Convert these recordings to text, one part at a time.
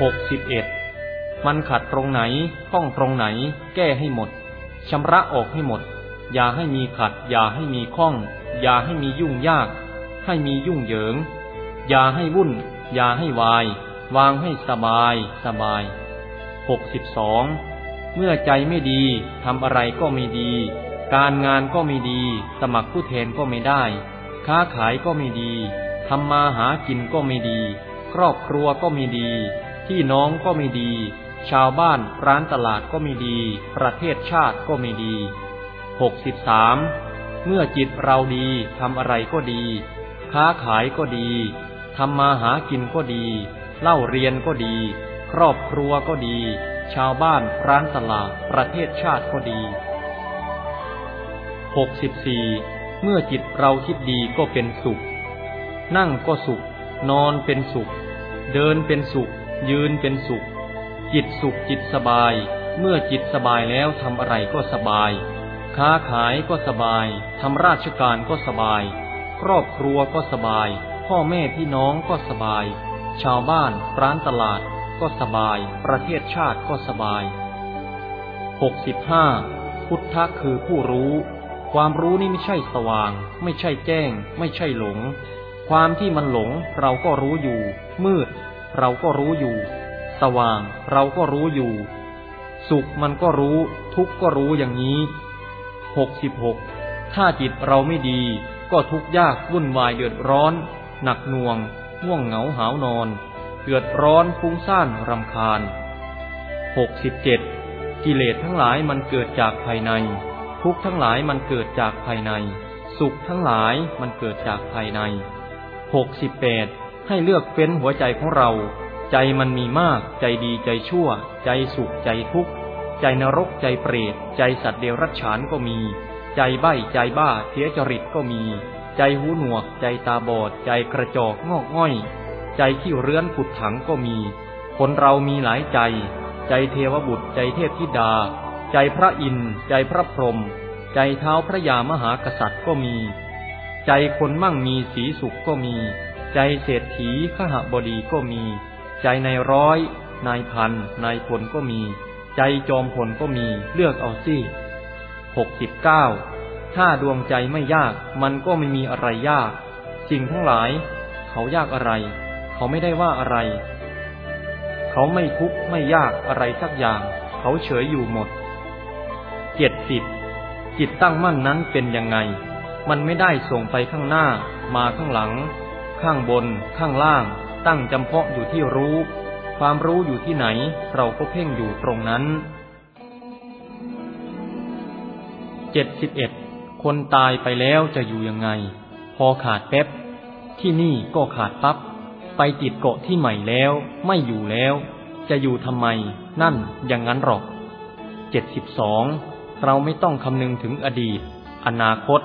หกสิบเอ็ดมันขัดตรงไหนข้องตรงไหน แก้ให้หมดชำระออกให้หมด อย่าให้มีขัด อย่าให้มีข้อง อย่าให้มียุ่งยาก ให้มียุ่งเหยิง อย่าให้วุ่น อย่าให้วาย วางให้สบายสบายหกสิบสองเมื่อใจไม่ดีทำอะไรก็ไม่ดี การงานก็ไม่ดี สมัครผู้แทนก็ไม่ได้ ค้าขายก็ไม่ดีทำมาหากินก็ไม่ดี ครอบครัวก็ไม่ดี พี่น้องก็ไม่ดี ชาวบ้านร้านตลาดก็ไม่ดี ประเทศชาติก็ไม่ดีหกสิบสามเมื่อจิตเราดีทำอะไรก็ดี ค้าขายก็ดีทำมาหากินก็ดี เล่าเรียนก็ดี ครอบครัวก็ดี ชาวบ้านร้านตลาดประเทศชาติก็ดีหกสิบสี่เมื่อจิตเราคิดดีก็เป็นสุข นั่งก็สุข นอนเป็นสุข เดินเป็นสุข ยืนเป็นสุข จิตสุขจิตสบาย เมื่อจิตสบายแล้วทำอะไรก็สบาย ค้าขายก็สบายทำราชการก็สบาย ครอบครัวก็สบาย พ่อแม่พี่น้องก็สบาย ชาวบ้านร้านตลาดก็สบาย ประเทศชาติก็สบายหกสิบห้าพุทธะคือผู้รู้ ความรู้นี่ไม่ใช่สว่าง ไม่ใช่แจ้ง ไม่ใช่หลง ความที่มันหลงเราก็รู้อยู่ มืด เราก็รู้อยู่ สว่างเราก็รู้อยู่ สุขมันก็รู้ ทุกข์ก็รู้อย่างนี้หกสิบหกถ้าจิตเราไม่ดี ก็ทุกข์ยากวุ่นวายเดือดร้อน หนักหน่วงง่วงเหงาหาวนอน เดือดร้อนฟุ้งซ่านรำคาญหกสิบเจ็ดกิเลสทั้งหลายมันเกิดจากภายใน ทุกข์ทั้งหลายมันเกิดจากภายใน สุขทั้งหลายมันเกิดจากภายในหกสิบแปด ให้เลือกเป็นหัวใจของเรา ใจมันมีมาก ใจดีใจชั่ว ใจสุขใจทุกข์ ใจนรกใจเปรต ใจสัตว์เดรัจฉานก็มี ใจใบ้ใจบ้าเสียจริตก็มี ใจหูหนวก ใจตาบอด ใจกระจอกงอกง่อย ใจขี้เรื้อนขุดถังก็มี คนเรามีหลายใจ ใจเทวบุตร ใจเทพธิดา ใจพระอินทร์ใจพระพรหมใจเท้าพระยามหากษัตริย์ก็มี ใจคนมั่งมีสีสุขก็มี ใจเศรษฐีขหบดีก็มี ใจในร้อย นายพัน นายพลก็มี ใจจอมพลก็มี เลือกเอาสิหกสิบเก้าถ้าดวงใจไม่ยาก มันก็ไม่มีอะไรยาก สิ่งทั้งหลาย เขายากอะไร เขาไม่ได้ว่าอะไร เขาไม่ทุกข์ไม่ยากอะไรสักอย่าง เขาเฉยอยู่หมดเจ็ดสิบจิตตั้งมั่นนั้นเป็นยังไง มันไม่ได้ส่งไปข้างหน้า มาข้างหลัง ข้างบน ข้างล่าง ตั้งจำเพาะอยู่ที่รู้ ความรู้อยู่ที่ไหน เราก็เพ่งอยู่ตรงนั้นเจ็ดสิบเอ็ดคนตายไปแล้วจะอยู่ยังไง พอขาดแป๊บ ที่นี่ก็ขาดปับ๊บไปติดเกาะที่ใหม่แล้ว ไม่อยู่แล้ว จะอยู่ทำไม นั่นอย่างนั้นหรอกเจ็ดสิบสองเราไม่ต้องคำนึงถึงอดีต อนาคต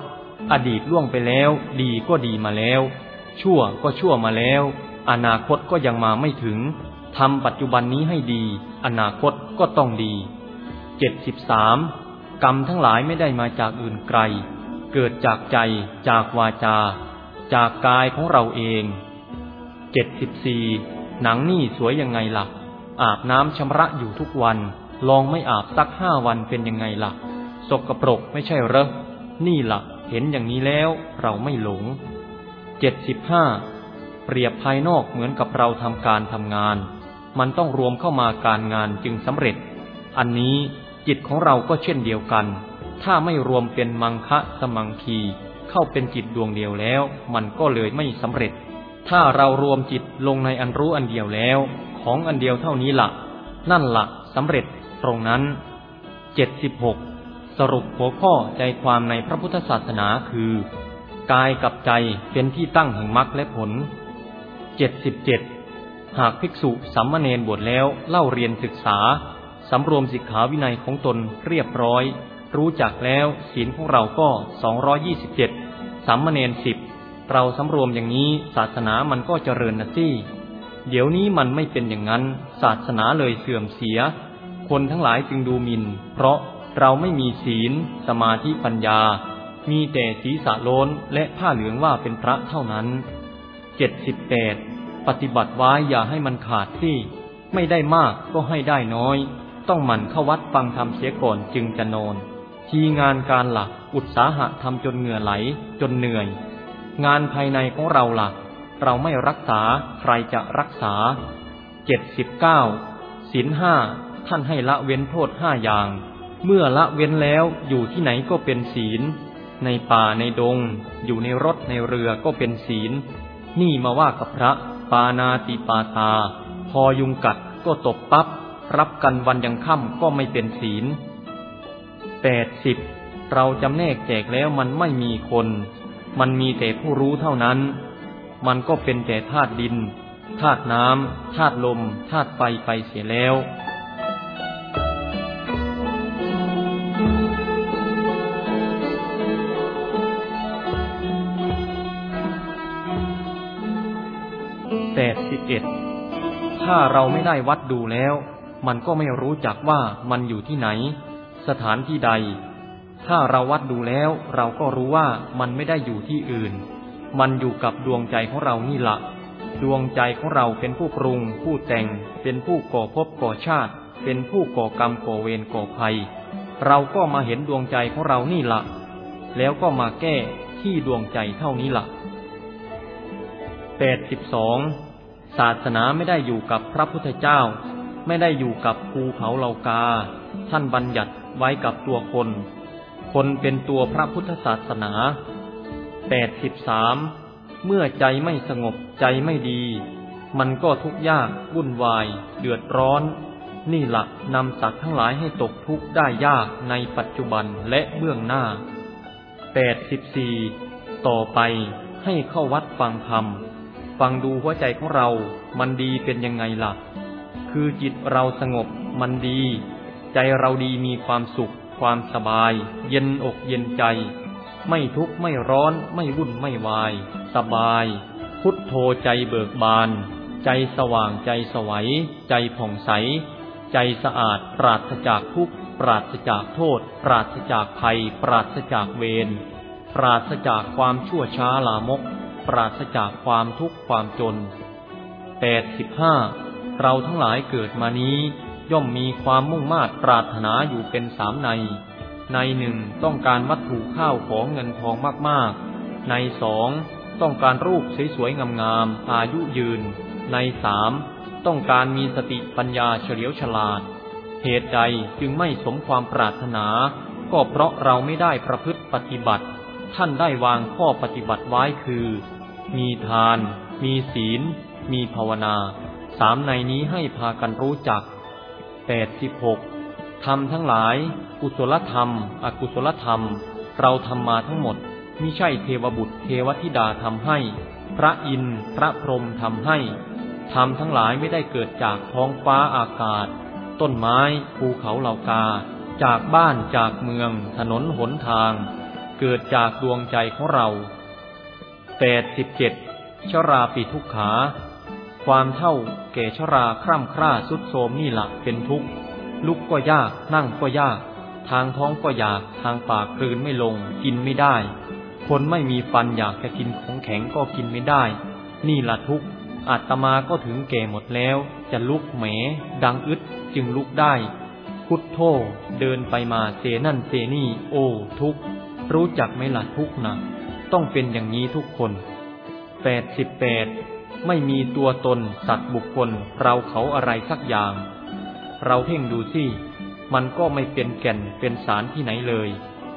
อดีตล่วงไปแล้ว ดีก็ดีมาแล้ว ชั่วก็ชั่วมาแล้ว อนาคตก็ยังมาไม่ถึงทำปัจจุบันนี้ให้ดี อนาคตก็ต้องดีเจ็ดสิบสามกรรมทั้งหลายไม่ได้มาจากอื่นไกล เกิดจากใจ จากวาจา จากกายของเราเองเจ็ดสิบสี่หนังนี่สวยยังไงล่ะ อาบน้ำชำระอยู่ทุกวัน ลองไม่อาบสักห้าวันเป็นยังไงล่ะ สกปรกไม่ใช่เหรอนี่ล่ะ เห็นอย่างนี้แล้วเราไม่หลง เจ็ดสิบห้าเปรียบภายนอกเหมือนกับเราทำการทำงาน มันต้องรวมเข้ามาการงานจึงสำเร็จ อันนี้จิตของเราก็เช่นเดียวกัน ถ้าไม่รวมเป็นมังคะสมังคี เข้าเป็นจิตดวงเดียวแล้ว มันก็เลยไม่สำเร็จ ถ้าเรารวมจิตลงในอันรู้อันเดียวแล้ว ของอันเดียวเท่านี้ละ่ะ นั่นละ่ะสำเร็จตรงนั้นเจ็ดสิบหกสรุปหัวข้อใจความในพระพุทธศาสนาคือ กายกับใจเป็นที่ตั้งแห่งมรรคและผลเจ็ดสิบเจ็ดหากภิกษุสัมมเนรบวชแล้วเล่าเรียนศึกษา สำรวมสิกขาวินัยของตนเรียบร้อย รู้จักแล้วศีลของเราก็สองร้อยี่สิบเจ็ดสัมมเนรสิบเราสำรวมอย่างนี้ศาสนามันก็เจริญนะสิเดี๋ยวนี้มันไม่เป็นอย่างนั้น ศาสนาเลยเสื่อมเสีย คนทั้งหลายจึงดูหมิน่น เพราะเราไม่มีศีล สมาธิปัญญา มีแต่ศีรษะโล้นและผ้าเหลืองว่าเป็นพระเท่านั้นเจ็ดสิบแปดปฏิบัติไว้อย่าให้มันขาดสิไม่ได้มากก็ให้ได้น้อย ต้องหมั่นเข้าวัดฟังธรรมเสียก่อนจึงจะนอน ทีงานการหลักอุตสาหะทำจนเหงื่อไหล จนเหนื่อย งานภายในของเราหลัก เราไม่รักษาใครจะรักษาเจ็ดสิบเก้าศีลห้าท่านให้ละเว้นโทษห้าอย่าง เมื่อละเว้นแล้วอยู่ที่ไหนก็เป็นศีล ในป่าในดง อยู่ในรถในเรือก็เป็นศีล นี่มาว่ากับพระ ปานาติปาตา พอยุงกัดก็ตบปับ๊บรับกันวันยังค่ำก็ไม่เป็นศีลแปดสิบเราจำแนกแจกแล้วมันไม่มีคน มันมีแต่ผู้รู้เท่านั้น มันก็เป็นแต่ธาตุดินธาตุน้ำธาตุลมธาตุไฟไปเสียแล้ว ถ้าเราไม่ได้วัดดูแล้ว มันก็ไม่รู้จักว่ามันอยู่ที่ไหน สถานที่ใด ถ้าเราวัดดูแล้ว เราก็รู้ว่ามันไม่ได้อยู่ที่อื่น มันอยู่กับดวงใจของเรานี่ละดวงใจของเราเป็นผู้ปรุง ผู้แต่ง เป็นผู้ก่อภพก่อชาติ เป็นผู้ก่อกรรมก่อเวรก่อภัย เราก็มาเห็นดวงใจของเรานี่ละแล้วก็มาแก้ที่ดวงใจเท่านี้ละแปดสิบสอง ศาสนาไม่ได้อยู่กับพระพุทธเจ้า ไม่ได้อยู่กับภูเขาเหล่ากา ท่านบัญญัติไว้กับตัวคน คนเป็นตัวพระพุทธศาสนาแปดสิบสามเมื่อใจไม่สงบใจไม่ดี มันก็ทุกข์ยากวุ่นวาย เดือดร้อน นี่หลักนำสัตว์ทั้งหลายให้ตกทุกข์ได้ยากในปัจจุบันและเบื้องหน้าแปดสิบสี่ต่อไปให้เข้าวัดฟังธรรม ฟังดูหัวใจของเรา มันดีเป็นยังไงล่ะ คือจิตเราสงบ มันดี ใจเราดีมีความสุข ความสบาย เย็นอกเย็นใจ ไม่ทุกข์ไม่ร้อน ไม่วุ่นไม่วาย สบาย พุทโธใจเบิกบาน ใจสว่างใจสวัย ใจผ่องใส ใจสะอาดปราศจากทุกข์ปราศจากโทษ ปราศจากภัย ปราศจากเวร ปราศจากความชั่วช้าลามก ปราศจากความทุกข์ความจนแปดสิบห้าเราทั้งหลายเกิดมานี้ ย่อมมีความมุ่งมา่ปรารถนาอยู่เป็นสามใน ในหนึ่งต้องการวัตถุข้าวของเงินทองมากๆ ในสองต้องการรูปสวยๆงามๆอายุยืน ในสามต้องการมีสติปัญญาเฉลียวฉลาด เหตุใดจึงไม่สมความปรารถนา ก็เพราะเราไม่ได้ประพฤติปฏิบัติ ท่านได้วางข้อปฏิบัติไว้คือ มีทาน มีศีล มีภาวนา สามในนี้ให้พากันรู้จักแปดสิบหกทำทั้งหลาย กุศลธรรม อกุศลธรรม เราทำมาทั้งหมดมิใช่เทวบุตรเทวธิดาทำให้ พระอินทร์พระพรหมทำให้ทำทั้งหลายไม่ได้เกิดจากท้องฟ้าอากาศ ต้นไม้ภูเขาเหล่ากา จากบ้านจากเมือง ถนนหนทาง เกิดจากดวงใจของเรา แปดสิบเจ็ดชราปีทุกขา ความเท่าแก่ชราคร่ำคร่าสุดโทมนี่หลักเป็นทุกข์ ลุกก็ยากนั่งก็ยาก ทางท้องก็อยากทางปากกลืนไม่ลง กินไม่ได้ คนไม่มีฟันอยากจะกินของแข็งก็กินไม่ได้ นี่ละทุกข์อาตมาก็ถึงแก่หมดแล้ว จะลุกแหม ดังอึดจึงลุกได้ พุทโธเดินไปมาเซนั่นเซนี่ โอ้ ทุกข์รู้จักไหมล่ะทุกข์นะ ต้องเป็นอย่างนี้ทุกคนแปดสิบแปดไม่มีตัวตนสัตว์บุคคล เราเขาอะไรสักอย่าง เราเพ่งดูสิมันก็ไม่เป็นแก่นเป็นสารที่ไหนเลย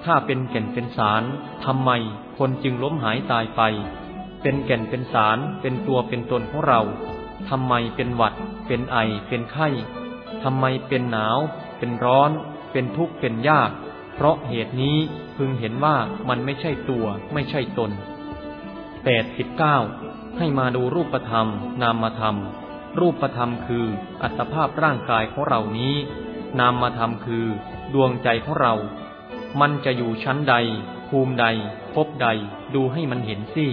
ถ้าเป็นแก่นเป็นสารทำไมคนจึงล้มหายตายไป เป็นแก่นเป็นสารเป็นตัวเป็นตนของเราทำไมเป็นหวัด เป็นไอ เป็นไข้ทำไมเป็นหนาว เป็นร้อน เป็นทุกข์เป็นยาก เพราะเหตุนี้พึงเห็นว่ามันไม่ใช่ตัวไม่ใช่ตนแปดสิบเก้าให้มาดูรูปธรรม นามธรรม รูปธรรมคืออัตภาพร่างกายของเรานี้ นามธรรมคือดวงใจของเรา มันจะอยู่ชั้นใด ภูมิใด พบใด ดูให้มันเห็นสิ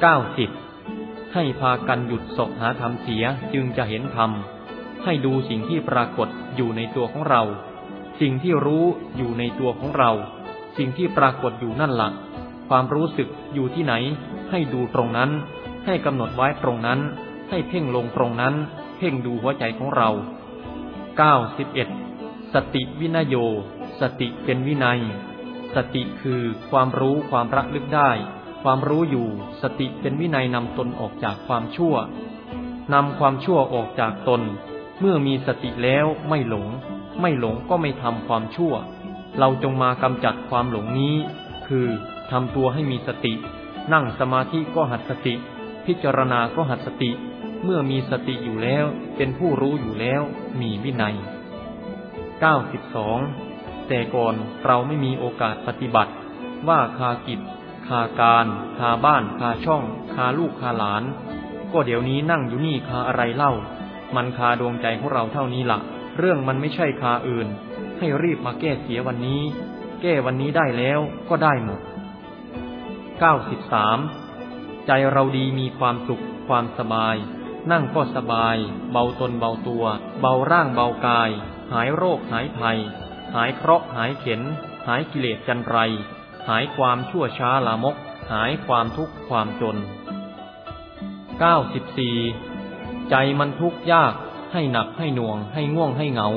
เก้าสิบให้พากันหยุดศกหาธรรมเสียจึงจะเห็นธรรม ให้ดูสิ่งที่ปรากฏอยู่ในตัวของเรา สิ่งที่รู้อยู่ในตัวของเรา สิ่งที่ปรากฏอยู่นั่นละ่ะ ความรู้สึกอยู่ที่ไหน ให้ดูตรงนั้น ให้กำหนดไว้ตรงนั้น ให้เพ่งลงตรงนั้น เพ่งดูหัวใจของเราเก้าสิบเอ็ดสติวินโย สติเป็นวินัย สติคือความรู้ความระลึกได้ ความรู้อยู่ สติเป็นวินัยนำตนออกจากความชั่วนำความชั่วออกจากตน เมื่อมีสติแล้วไม่หลง ไม่หลงก็ไม่ทำความชั่ว เราจงมากำจัดความหลงนี้ คือทำตัวให้มีสติ นั่งสมาธิก็หัดสติ พิจารณาก็หัดสติ เมื่อมีสติอยู่แล้ว เป็นผู้รู้อยู่แล้ว มีวินัย 92 แต่ก่อนเราไม่มีโอกาสปฏิบัติ ว่าคากิจคาการคาบ้านคาช่องคาลูกคาหลาน ก็เดี๋ยวนี้นั่งอยู่นี่คาอะไรเล่า มันคาดวงใจของเราเท่านี้ละ่ะ เรื่องมันไม่ใช่คาอื่น ให้รีบมาแก้เสียวันนี้ แก้วันนี้ได้แล้วก็ได้หมด 93 ใจเราดีมีความสุขความสบาย นั่งก็สบาย เบาตนเบาตัว เบาร่างเบากาย หายโรคหายภัย หายเคราะห์หายเข็น หายกิเลสจันไร หายความชั่วช้าลามก หายความทุกข์ความจน 94. ใจมันทุกข์ยาก ให้หนักให้หน่วง ให้ง่วงให้เหงา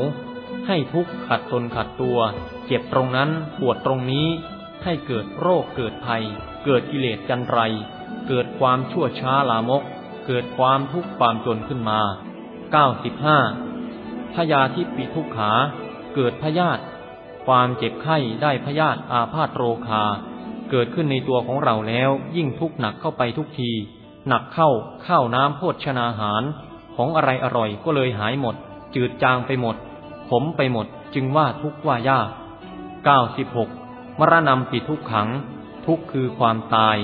ให้ทุกข์ขัดตนขัดตัว เจ็บตรงนั้นปวดตรงนี้ ให้เกิดโรคเกิดภัย เกิดกิเลสจันไร เกิดความชั่วช้าลามก เกิดความทุกข์ความจนขึ้นมา 95. พยาธิปิทุกขา เกิดพยาธิความเจ็บไข้ได้พยาธิอาพาธโรคา เกิดขึ้นในตัวของเราแล้วยิ่งทุกข์หนักเข้าไปทุกที หนักเข้าข้าวน้ำโภชนาหาร ของอะไรอร่อยก็เลยหายหมด จืดจางไปหมด ขมไปหมด จึงว่าทุกข์ว่ายาก 96 มรณะปิทุกขัง ทุกคือความตาย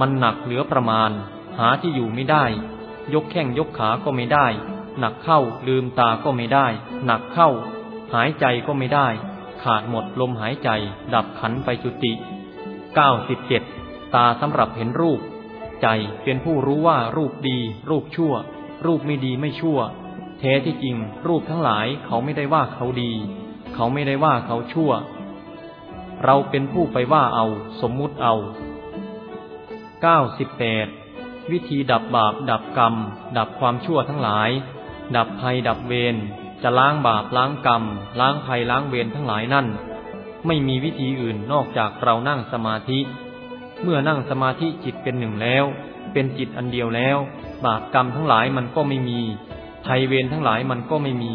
มันหนักเหลือประมาณ หาที่อยู่ไม่ได้ ยกแข้งยกขาก็ไม่ได้ หนักเข้าลืมตาก็ไม่ได้ หนักเข้า หายใจก็ไม่ได้ ขาดหมดลมหายใจ ดับขันไปจุติเก้าสิบเจ็ดตาสำหรับเห็นรูป ใจเป็นผู้รู้ว่ารูปดี รูปชั่ว รูปไม่ดีไม่ชั่วแท้ที่จริง รูปทั้งหลายเขาไม่ได้ว่าเขาดี เขาไม่ได้ว่าเขาชั่ว เราเป็นผู้ไปว่าเอา สมมุติเอาเก้าสิบแปดวิธีดับบาป ดับกรรม ดับความชั่วทั้งหลาย ดับภัยดับเวรจะล้างบาปล้างกรรม ล้างภัยล้างเวรทั้งหลายนั่น ไม่มีวิธีอื่นนอกจากเรานั่งสมาธิ เมื่อนั่งสมาธิจิตเป็นหนึ่งแล้ว เป็นจิตอันเดียวแล้ว บาปกรรมทั้งหลายมันก็ไม่มีภัยเวรทั้งหลายมันก็ไม่มี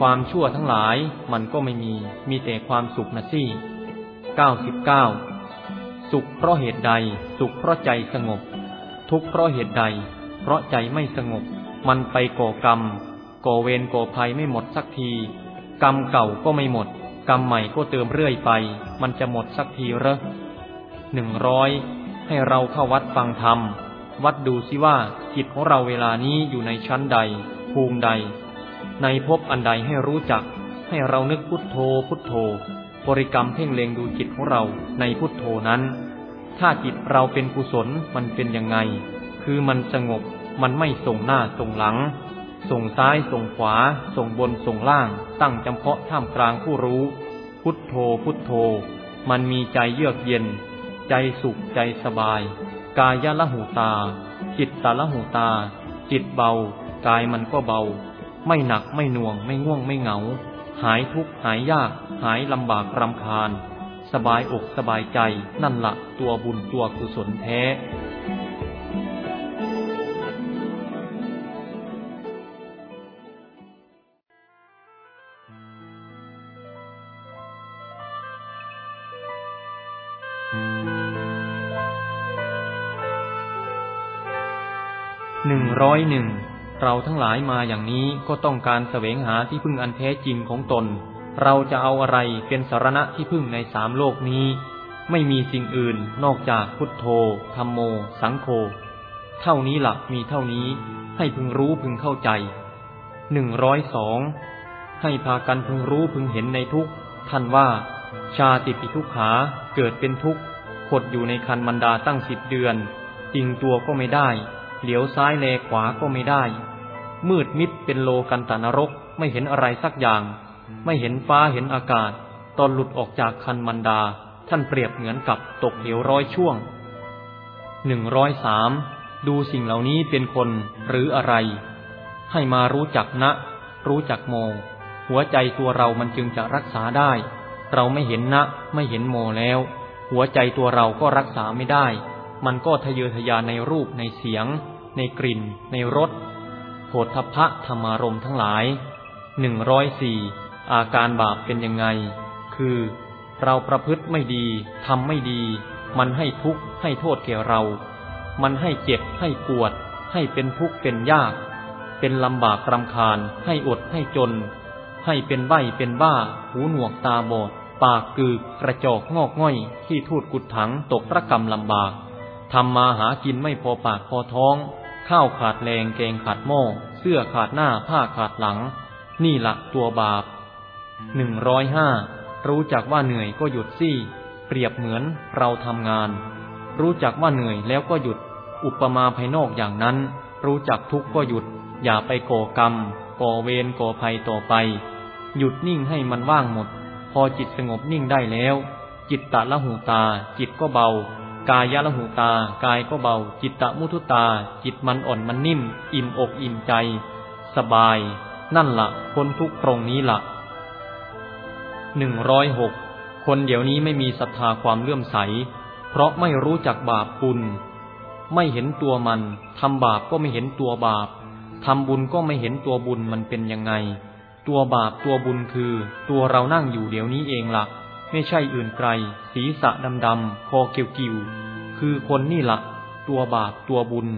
ความชั่วทั้งหลายมันก็ไม่มี มีแต่ความสุขนะสิเก้าสิบเก้าสุขเพราะเหตุใด สุขเพราะใจสงบ ทุกข์เพราะเหตุใด เพราะใจไม่สงบ มันไปก่อกรรม ก่อเวรก่อภัยไม่หมดสักที กรรมเก่าก็ไม่หมด กรรมใหม่ก็เติมเรื่อยไป มันจะหมดสักทีเหรอหนึ่งร้อยให้เราเข้าวัดฟังธรรม วัดดูสิว่าจิตของเราเวลานี้อยู่ในชั้นใด ภูมิใด ในภพอันใดให้รู้จัก ให้เรานึกพุทโธพุทโธ บริกรรมเพ่งเล็งดูจิตของเราในพุทโธนั้น ถ้าจิตเราเป็นกุศลมันเป็นยังไง คือมันสงบ มันไม่ส่งหน้าส่งหลัง ส่งซ้ายส่งขวา ส่งบนส่งล่าง ตั้งจำเพาะท่ามกลางผู้รู้ พุทโธพุทโธ มันมีใจเยือกเย็น ใจสุขใจสบาย กายละหูตา จิตตาละหูตา จิตเบา กายมันก็เบา ไม่หนักไม่หน่วง ไม่ง่วงไม่เหงา หายทุกข์หายยาก หายลำบากรำคาญ สบายอกสบายใจนั่นละตัวบุญตัวกุศลแท้ ร้อยหนึ่งเราทั้งหลายมาอย่างนี้ก็ต้องการแสวงหาที่พึ่งอันแท้จริงของตน เราจะเอาอะไรเป็นสารณะที่พึ่งในสามโลกนี้ ไม่มีสิ่งอื่นนอกจากพุทโธธรรมโม สังโฆเท่านี้หลักมีเท่านี้ให้พึงรู้พึงเข้าใจหนึ่งร้อยสองให้พากันพึงรู้พึงเห็นในทุกท่านว่า ชาติปิทุกขาเกิดเป็นทุกข์ขดอยู่ในคันมันดาตั้งสิบเดือนจริงตัวก็ไม่ได้ เหลียวซ้ายแลขวาก็ไม่ได้ มืดมิดเป็นโลกันตานรก ไม่เห็นอะไรสักอย่าง ไม่เห็นฟ้าเห็นอากาศ ตอนหลุดออกจากคันมันดา ท่านเปรียบเหมือนกับตกเหวร้อยช่วงหนึ่งร้อยสามดูสิ่งเหล่านี้เป็นคนหรืออะไร ให้มารู้จักณรู้จักโม หัวใจตัวเรามันจึงจะรักษาได้ เราไม่เห็นณไม่เห็นโมแล้ว หัวใจตัวเราก็รักษาไม่ได้ มันก็ทะเยอทะยานในรูปในเสียง ในกลิ่น ในรสโผฏฐพะธรรมารมทั้งหลายหนึ่งร้อยสี่อาการบาปเป็นยังไง คือ เราประพฤติไม่ดีทำไม่ดี มันให้ทุกข์ให้โทษแก่เรา มันให้เจ็บให้ปวด ให้เป็นทุกข์เป็นยาก เป็นลำบากรำคาญ ให้อดให้จน ให้เป็นใบเป็นบ้า หูหนวกตาบอด ปากกึกกระจอกงอกง่อย ที่ทูดกุดถังตกระกรรมลำบากทำมาหากินไม่พอปากพอท้อง ข้าวขาดแรงแกงขาดหม้อเสื้อขาดหน้าผ้าขาดหลัง นี่หละตัวบาปหนึ่งร้อยห้ารู้จักว่าเหนื่อยก็หยุดซี่เปรียบเหมือนเราทำงาน รู้จักว่าเหนื่อยแล้วก็หยุด อุปมาภายนอกอย่างนั้น รู้จักทุกข์ก็หยุด อย่าไปก่อกรรม ก่อเวรก่อภัยต่อไป หยุดนิ่งให้มันว่างหมด พอจิตสงบนิ่งได้แล้ว จิตตะละหูตา จิตก็เบา กายละหูตา กายก็เบา จิตตะมุทุตา จิตมันอ่อนมันนิ่ม อิ่มอกอิ่มใจ สบาย นั่นละ่ะพ้นทุกตรงนี้ละ่ะหนึ่งร้อยหกคนเดี๋ยวนี้ไม่มีศรัทธาความเลื่อมใส เพราะไม่รู้จักบาปบุญ ไม่เห็นตัวมันทำบาปก็ไม่เห็นตัวบาปทำบุญก็ไม่เห็นตัวบุญมันเป็นยังไง ตัวบาปตัวบุญคือ ตัวเรานั่งอยู่เดี๋ยวนี้เองละ่ะ ไม่ใช่อื่นไกล ศีรษะดำดำคอเกี่ยวกิวคือคนนี่ละตัวบาปตัวบุญ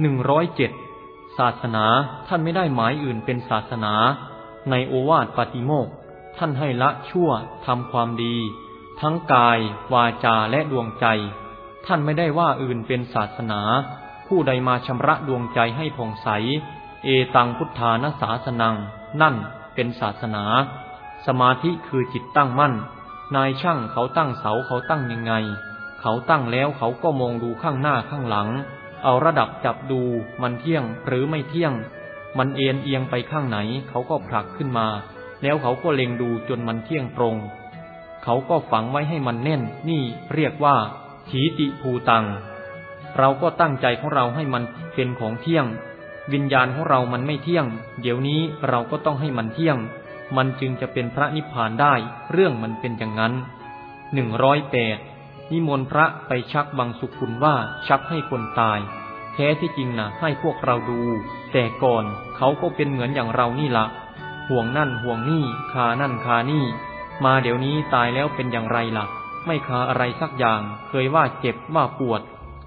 หนึ่งร้อยเจ็ดศาสนาท่านไม่ได้หมายอื่นเป็นศาสนา ในโอวาทปฏิโมกท่านให้ละชั่วทำความดี ทั้งกาย วาจาและดวงใจ ท่านไม่ได้ว่าอื่นเป็นศาสนา ผู้ใดมาชำระดวงใจให้ผ่องใส เอตังพุทธานศาสนัง นั่นเป็นศาสนา สมาธิคือจิตตั้งมั่น นายช่างเขาตั้งเสาเขาตั้งยังไง เขาตั้งแล้วเขาก็มองดูข้างหน้าข้างหลัง เอาระดับจับดูมันเที่ยงหรือไม่เที่ยง มันเอ็นเอียงไปข้างไหน เขาก็ผลักขึ้นมา แล้วเขาก็เล็งดูจนมันเที่ยงตรง เขาก็ฝังไว้ให้มันแน่น นี่เรียกว่าถีติภูตัง เราก็ตั้งใจของเราให้มันเป็นของเที่ยง วิญญาณของเรามันไม่เที่ยง เดี๋ยวนี้เราก็ต้องให้มันเที่ยง มันจึงจะเป็นพระนิพพานได้เรื่องมันเป็นอย่างนั้นหนึ่งร้อยแปดนิมนต์พระไปชักบางสุขุนว่าชักให้คนตาย แท้ที่จริงนะให้พวกเราดู แต่ก่อนเขาก็เป็นเหมือนอย่างเรานี่ละห่วงนั่นห่วงนี่คานั่นคานี่ มาเดี๋ยวนี้ตายแล้วเป็นอย่างไรละ่ะ ไม่คาอะไรสักอย่าง เคยว่าเจ็บว่าปวด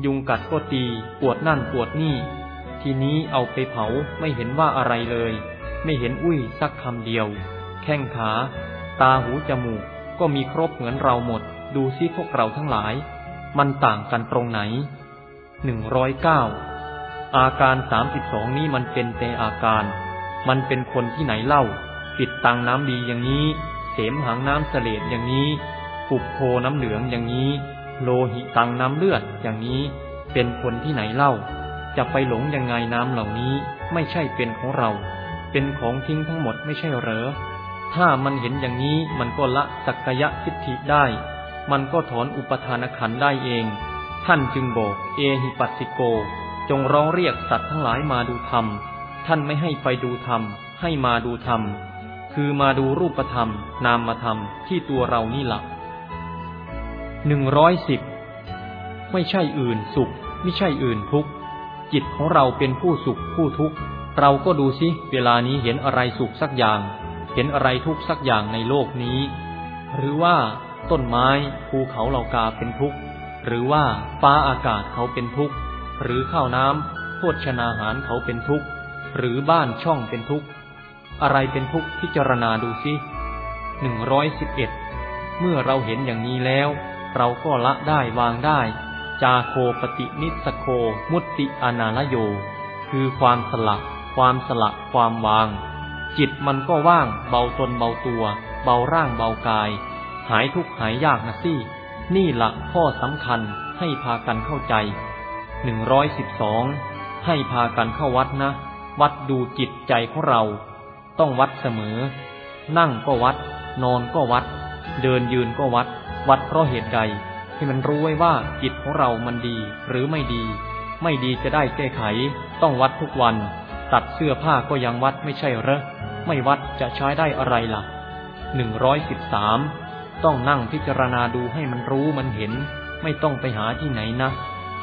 ยุงกัดก็ตี ปวดนั่นปวดนี่ ทีนี้เอาไปเผาไม่เห็นว่าอะไรเลย ไม่เห็นอุ้ยสักคำเดียว แข้งขา ตาหูจมูกก็มีครบเหมือนเราหมด ดูซิพวกเราทั้งหลาย มันต่างกันตรงไหนหนึ่งร้อยเก้าอาการสามสิบสองนี้มันเป็นแต่อาการ มันเป็นคนที่ไหนเล่า ปิดตังน้ำดีอย่างนี้ เสมหางน้ำเสลดอย่างนี้ปุบโพน้ำเหลืองอย่างนี้ โลหิตังน้ำเลือดอย่างนี้ เป็นคนที่ไหนเล่า จะไปหลงยังไงน้ำเหล่านี้ ไม่ใช่เป็นของเรา เป็นของทิ้งทั้งหมดไม่ใช่เหรอ ถ้ามันเห็นอย่างนี้มันก็ละสักยะทิฏฐิได้ มันก็ถอนอุปทานขันได้เอง ท่านจึงบอก เอหิปัสสิโก จงร้องเรียกสัตว์ทั้งหลายมาดูธรรม ท่านไม่ให้ไปดูธรรม ให้มาดูธรรม คือมาดูรูปธรรม นามธรรมที่ตัวเรานี่หละหนึ่งร้อยสิบไม่ใช่อื่นสุข ไม่ใช่อื่นทุกข์ จิตของเราเป็นผู้สุขผู้ทุกข์ เราก็ดูสิ เวลานี้เห็นอะไรสุขสักอย่าง เห็นอะไรทุกสักอย่างในโลกนี้ หรือว่าต้นไม้ภูเขาเหล่ากาเป็นทุกข์ หรือว่าฟ้าอากาศเขาเป็นทุกข์ หรือข้าวน้ำโภชนาหารเขาเป็นทุกข์ หรือบ้านช่องเป็นทุกข์ อะไรเป็นทุกข์พิจารณาดูสิหนึ่งร้อยสิบเอ็ดเมื่อเราเห็นอย่างนี้แล้ว เราก็ละได้วางได้ จาโคปฏินิสโค มุตติอนาลโย คือความสละ ความสละ ความวาง จิตมันก็ว่าง เบาตนเบาตัว เบาร่างเบากาย หายทุกข์หายยากนะสินี่หละข้อสำคัญให้พากันเข้าใจหนึ่งร้อยสิบสองให้พากันเข้าวัดนะ วัดดูจิตใจของเรา ต้องวัดเสมอ นั่งก็วัด นอนก็วัด เดินยืนก็วัด วัดเพราะเหตุใดให้มันรู้ไว้ว่าจิตของเรามันดีหรือไม่ดี ไม่ดีจะได้แก้ไข ต้องวัดทุกวัน ตัดเสื้อผ้าก็ยังวัดไม่ใช่เหรอไม่วัดจะใช้ได้อะไรล่ะหนึ่งร้อยสิบสามต้องนั่งพิจารณาดูให้มันรู้มันเห็น ไม่ต้องไปหาที่ไหนนะ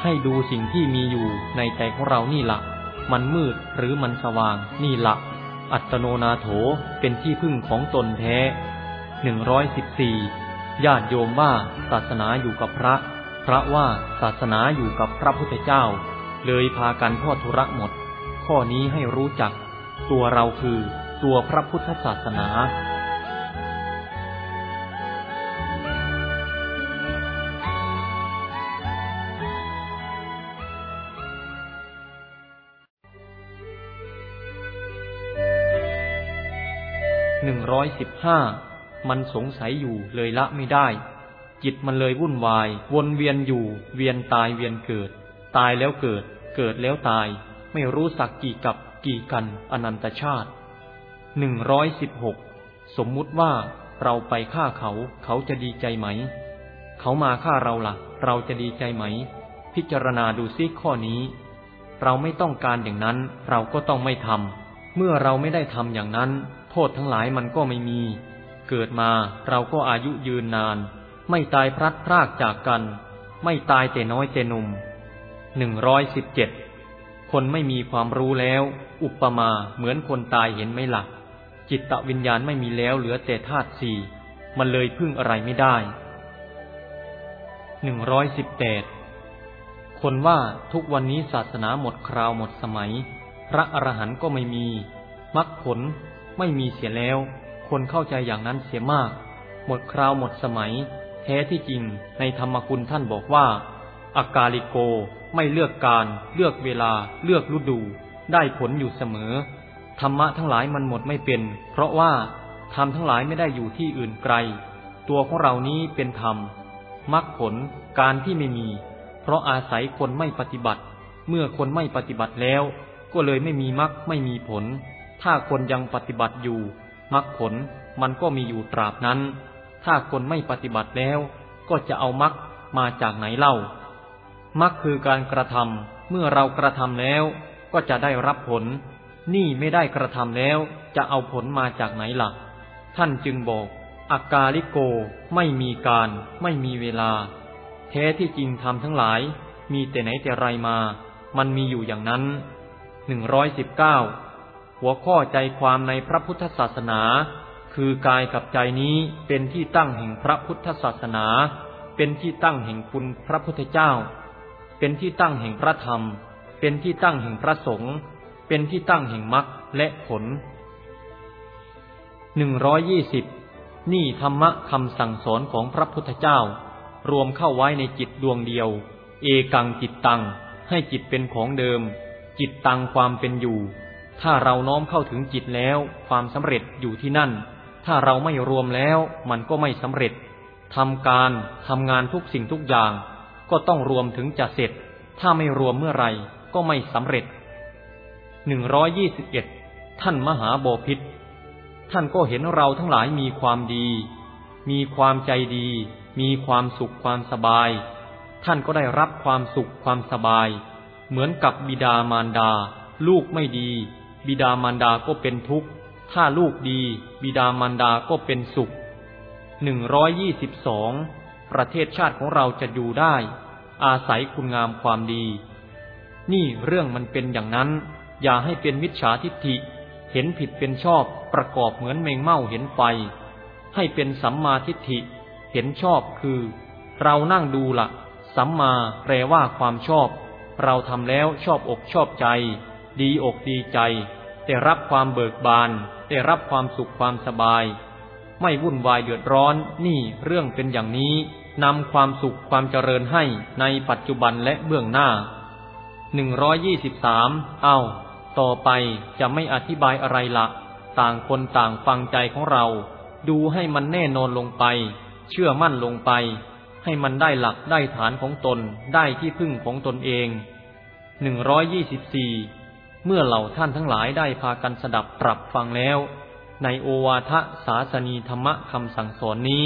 ให้ดูสิ่งที่มีอยู่ในใจของเรานี่ละมันมืดหรือมันสว่างนี่ละอัตโนนาโถเป็นที่พึ่งของตนแท้หนึ่งร้อยสิบสี่ญาติโยมว่าศาสนาอยู่กับพระ พระว่าศาสนาอยู่กับพระพุทธเจ้า เลยพากันทอดทุระหมด ข้อนี้ให้รู้จัก ตัวเราคือตัวพระพุทธศาสนาหนึ่งร้อยสิบห้ามันสงสัยอยู่เลยละไม่ได้ จิตมันเลยวุ่นวาย วนเวียนอยู่ เวียนตายเวียนเกิด ตายแล้วเกิด เกิดแล้วตาย ไม่รู้สักกี่กับกี่กันอนันตชาติหนึ่งร้อยสิบหกสมมุติว่าเราไปฆ่าเขาเขาจะดีใจไหม เขามาฆ่าเราละ่ะ เราจะดีใจไหม พิจารณาดูซิข้อนี้ เราไม่ต้องการอย่างนั้น เราก็ต้องไม่ทำเมื่อเราไม่ได้ทำอย่างนั้น โทษทั้งหลายมันก็ไม่มี เกิดมาเราก็อายุยืนนาน ไม่ตายพลัดพรากจากกัน ไม่ตายแต่น้อยแต่หนุ่มหนึ่งร้อยสิบเจ็ด คนไม่มีความรู้แล้ว อุปมาเหมือนคนตายเห็นไม่หละ่ะจิตตวิญญาณไม่มีแล้วเหลือแต่ธาตุสี่มันเลยพึ่งอะไรไม่ได้หนึ่งร้อยสิบแปดคนว่าทุกวันนี้ศาสนาหมดคราวหมดสมัย พระอรหันต์ก็ไม่มีมรรคผลไม่มีเสียแล้ว คนเข้าใจอย่างนั้นเสียมาก หมดคราวหมดสมัย แท้ที่จริงในธรรมคุณท่านบอกว่าอากาลิโก ไม่เลือกการ เลือกเวลา เลือกฤดู ได้ผลอยู่เสมอ ธรรมะทั้งหลายมันหมดไม่เป็น เพราะว่าธรรมทั้งหลายไม่ได้อยู่ที่อื่นไกล ตัวของเรานี้เป็นธรรมมรรคผลการที่ไม่มี เพราะอาศัยคนไม่ปฏิบัติ เมื่อคนไม่ปฏิบัติแล้ว ก็เลยไม่มีมรรคไม่มีผล ถ้าคนยังปฏิบัติอยู่มรรคผลมันก็มีอยู่ตราบนั้น ถ้าคนไม่ปฏิบัติแล้ว ก็จะเอามรรคมาจากไหนเล่า มรรคคือการกระทำเมื่อเรากระทำแล้วก็จะได้รับผล นี่ไม่ได้กระทำแล้วจะเอาผลมาจากไหนหลัก ท่านจึงบอกอากาลิโกไม่มีการ ไม่มีเวลา แท้ที่จริงทำทั้งหลาย มีแต่ไหนแต่ไรมา มันมีอยู่อย่างนั้นหนึ่งร้อยสิบเก้าหัวข้อใจความในพระพุทธศาสนา คือกายกับใจนี้เป็นที่ตั้งแห่งพระพุทธศาสนา เป็นที่ตั้งแห่งคุณพระพุทธเจ้า เป็นที่ตั้งแห่งพระธรรม เป็นที่ตั้งแห่งพระสงฆ์เป็นที่ตั้งแห่งมรรคและผลหนึ่งร้อยยี่สิบนี่ธรรมะคำสั่งสอนของพระพุทธเจ้า รวมเข้าไว้ในจิตดวงเดียว เอกังจิตตัง ให้จิตเป็นของเดิม จิตตังความเป็นอยู่ ถ้าเราน้อมเข้าถึงจิตแล้ว ความสำเร็จอยู่ที่นั่น ถ้าเราไม่รวมแล้ว มันก็ไม่สำเร็จทำการทำงานทุกสิ่งทุกอย่าง ก็ต้องรวมถึงจะเสร็จ ถ้าไม่รวมเมื่อไรก็ไม่สำเร็จหนึ่งร้อยยี่สิบเอ็ดท่านมหาโบพิษท่านก็เห็นเราทั้งหลายมีความดี มีความใจดี มีความสุขความสบาย ท่านก็ได้รับความสุขความสบาย เหมือนกับบิดามารดา ลูกไม่ดี บิดามารดาก็เป็นทุกข์ ถ้าลูกดี บิดามารดาก็เป็นสุขหนึ่งร้อยยี่สิบสองประเทศชาติของเราจะอยู่ได้ อาศัยคุณงามความดี นี่เรื่องมันเป็นอย่างนั้น อย่าให้เป็นมิจฉาทิฏฐิ เห็นผิดเป็นชอบประกอบเหมือนเมงเม่าเห็นไฟ ให้เป็นสัมมาทิฏฐิ เห็นชอบคือ เรานั่งดูละ่ะ สัมมาแปลว่าความชอบ เราทำแล้วชอบอกชอบใจ ดีอกดีใจได้รับความเบิกบานได้รับความสุขความสบาย ไม่วุ่นวายเดือดร้อน นี่เรื่องเป็นอย่างนี้ นำความสุขความเจริญให้ในปัจจุบันและเบื้องหน้าหนึ่งร้อยยี่สิบสามเอาต่อไปจะไม่อธิบายอะไรละ ต่างคนต่างฟังใจของเรา ดูให้มันแน่นอนลงไป เชื่อมั่นลงไป ให้มันได้หลักได้ฐานของตนได้ที่พึ่งของตนเองหนึ่งร้อยยี่สิบสี่เมื่อเหล่าท่านทั้งหลายได้พากันสดับปรับฟังแล้ว ในโอวาทศาสนีธรรมะคำสั่งสอนนี้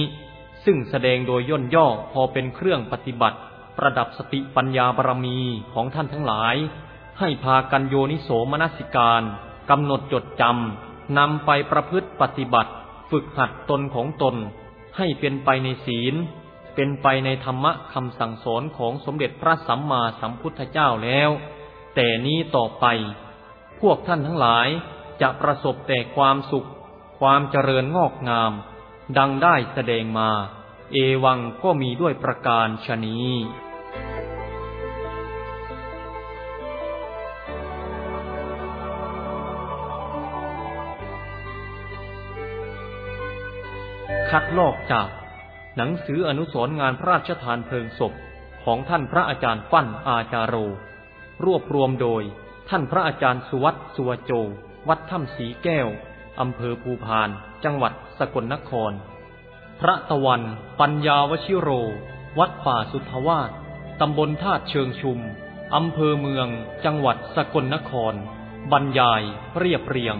ซึ่งแสดงโดยย่นย่อพอเป็นเครื่องปฏิบัติ ประดับสติปัญญาบารมีของท่านทั้งหลาย ให้พากันโยนิโสมนสิการกำหนดจดจำนำไปประพฤติปฏิบัติ ฝึกหัดตนของตน ให้เป็นไปในศีล เป็นไปในธรรมะคำสั่งสอนของสมเด็จพระสัมมาสัมพุทธเจ้าแล้ว แต่นี้ต่อไป พวกท่านทั้งหลายจะประสบแต่ความสุข ความเจริญงอกงาม ดังได้แสดงมา เอวังก็มีด้วยประการชนีคัดลอกจาก หนังสืออนุสรงานพระราชทานเพลิงศพของท่านพระอาจารย์ฟั่นอาจารโร รวบรวมโดย ท่านพระอาจารย์สุวัตสุวโจ วัดถ้ำสีแก้ว อำเภอภูพาน จังหวัดสกลนคร พระตะวัน ปัญญาวชิโร วัดป่าสุทธวาสตำบลธาตุเชิงชุม อำเภอเมือง จังหวัดสกลนคร บรรยายเรียบเรียง